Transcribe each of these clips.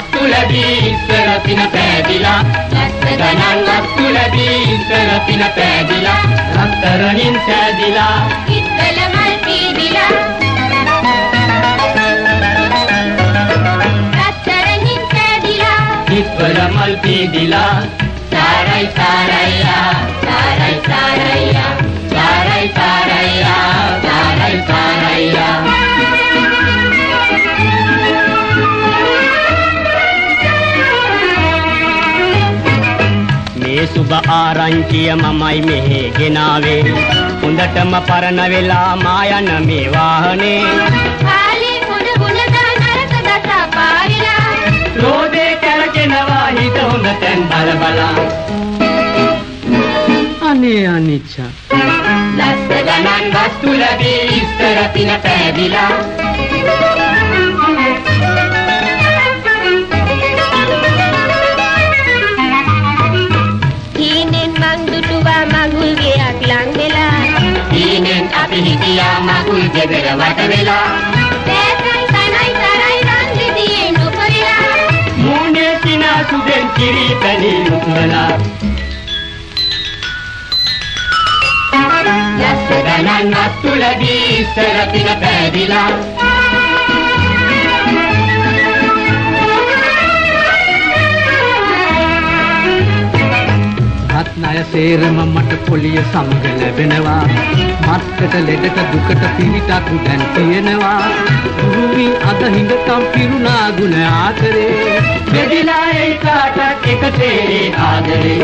ගණන් වස්තු ලැබී ඉස්සර පින පෑදිලා ලක්ෂ ගණන් වස්තු ලැබී ඉස්සර පින පෑදිලා රත්තරණින් සෑදිලා ඉස්කල මල් පීදිලා රත්තරනින් සෑදිලා හිත්වල මල් පීදිලා සාරයි සාරයියා සුබ ආරංචිය මමයි මෙහෙ ගෙනාවේ. හොඳටම පරණ වෙලා මා යන මේ වාහනේ. කාලේ හොඳ ගුණ දා නරක දසා පාරිලා. රෝදේ කැරකෙනවා හිත හොඳ තැන් බල බලා අනේ අනිච්චා. ලස්ස ගණන් වස්තු ලැබී ඉස්තර පින පෑදිලා මං දුටුවා මගුල් ගෙයක් ලං වෙලා. හීනෙන් අපි හිටියා මගුල් ගෙදර වට වෙලා. සෑසයි තනයි තරයි රන් රිදියේ නොපරිලා මූණේ සිනා සුදෙන් කිරි පැණි නුතුරලා ලස්ස ගණන් වස්තු ලැබී ඉස්තර පින පෑදිලා සේරම මට පොලිය සමග ලැබෙනවා. මත්කට ලෙඩට දුකට පිරිටක් දැන් තියෙනවා. ගුරුවි අද හිඟටම් පිරුණා ගුණ ආතරේ බෙදිලා ඒ කාටත් එකසේ ආදරේ.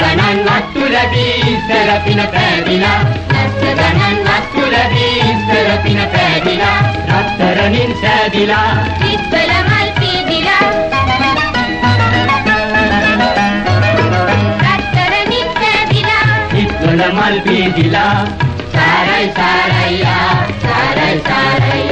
ගණන් වස්තු ලැබී ඉස්තර පින පෑදිලා. ලස්ස ගණන් වස්තු ලැබී ඉස්තර පින පෑදිලා. රත්තරණින් සෑදිලා. ඉස්කල பால் பீதிலா சரை சரையா சரை சரையா